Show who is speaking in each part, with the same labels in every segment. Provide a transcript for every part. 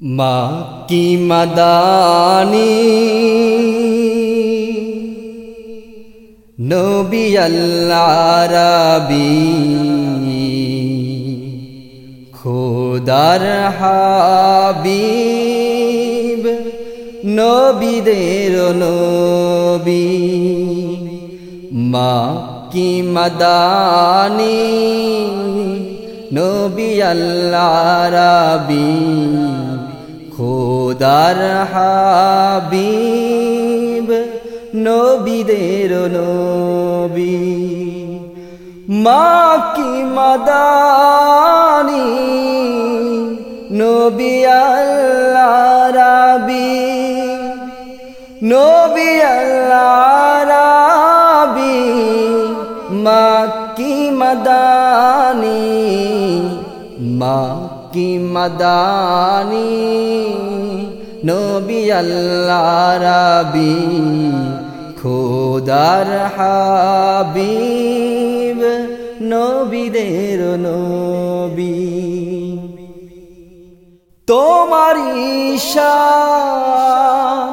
Speaker 1: মা কি মাদানি। নবী আল্লাহ রাবি খোদার হাবিব, নবীদের নবী। মা কি মাদানি, নবী আল্লাহ রাবি খোদার হাবিব, নবীদের নবী। মা কি মাদানি, নবী আল্লাহ রাবি নবী আল্লাহ রাবি মা কি মাদানি মা কি মাদানি, নবী আল্লাহ রাবি, খোদার হাবিব, নবীদের নবী। তোমার ঈশান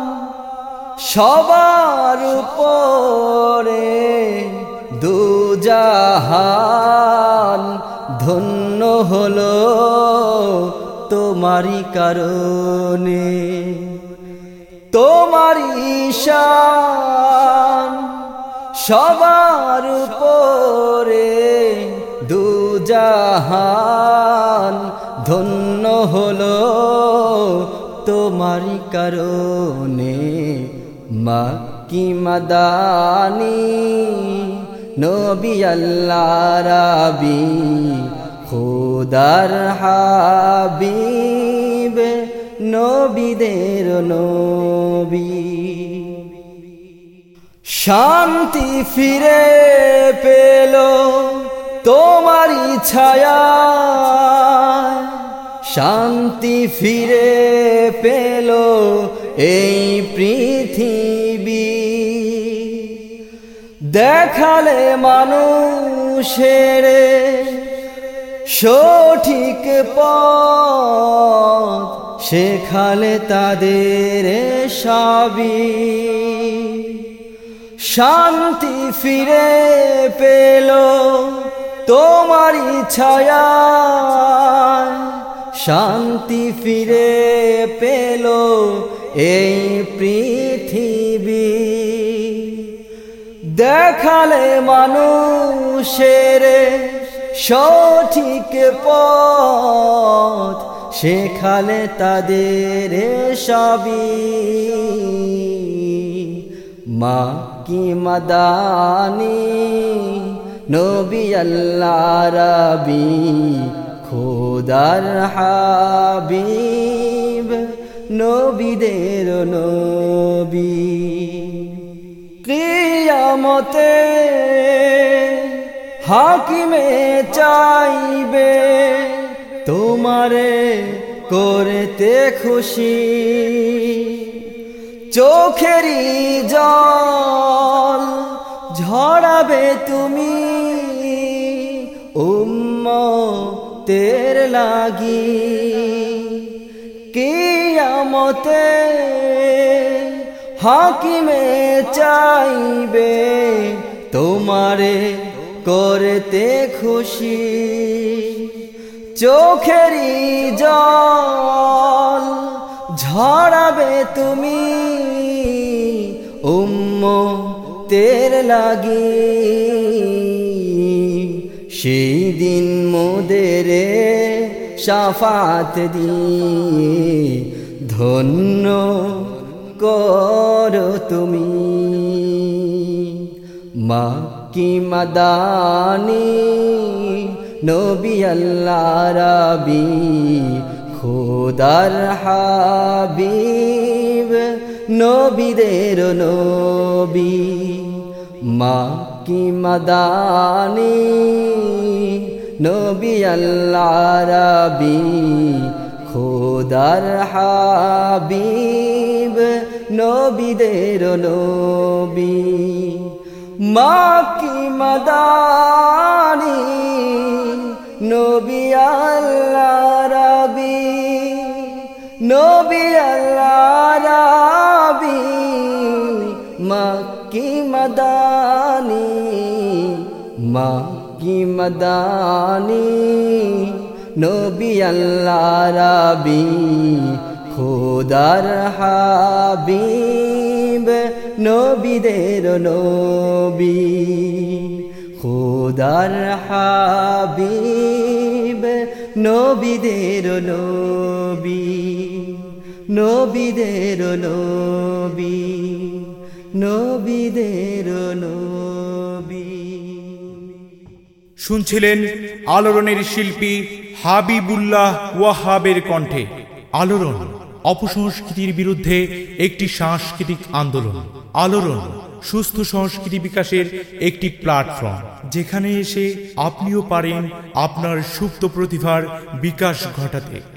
Speaker 1: সবার উপরে দুজাহান ধন্য হলো। তোমারই কারণে তোমার ঈশান সবার উপরে দুজাহান ধন্য হলো তোমারই কারণে। মা কি মাদানি, নবী আল্লাহ রাবি খোদার হাবিব, নবীদের নবী। শান্তি ফিরে পেল তোমারই ছায়া। শান্তি ফিরে পেল এই পৃথিবী। দেখালে মানুষের সঠিক পথ শেখালে তাদের সবই। শান্তি ফিরে পেল তোমারই ছায়া শান্তি ফিরে পেল এই পৃথিবী। দেখালে মানুষের সঠিক পথ শেখালে তাদের সবই। মা কি মাদানি, নবী আল্লাহ রবি, খোদার হাবিব, নবীদের নবী। কিয়ামতে হাকিমে চাইবে, তোমারে করতে খুশি। চোখেরই জল ঝরাবে তুমি উম্ম তের লাগি। কিয়ামতে হাকিমে চাইবে, তোমারে করতে খুশি। চোখেরই জল ঝরাবে তুমি উম্ম তের লাগি। সেই দিন মোদের সাফাত দিয়ে ধন্য কর তুমি। মা কি মাদানি? নবী আল্লাহ রাবি, খোদার হাবিব, নবীদের নবী। মা কি মাদানি? নবী আল্লাহ রাবি, খোদার হাবিব, নবীদের নবী। माँ की मदानी नबी अल्लाह रबी नबी अल्लाह रबी माँ की मदानी माँ की मदानी नबी अल्लाह रबी खुदार हाबीब নবীদের নবী, খোদার হাবিব, নবীদের নবী নবীদের নবী নবীদের নবী।
Speaker 2: শুনছিলেন আলোড়নের শিল্পী হাবিবুল্লাহ ওয়াহাবের কণ্ঠে। আলোড়ন অপসংস্কৃতির বিরুদ্ধে একটি সাংস্কৃতিক আন্দোলন। আলোড়ন, সুস্থ সংস্কৃতি বিকাশের একটি প্ল্যাটফর্ম। যেখানে এসে আপনিও পারেন আপনার সুপ্ত প্রতিভার বিকাশ ঘটাতে।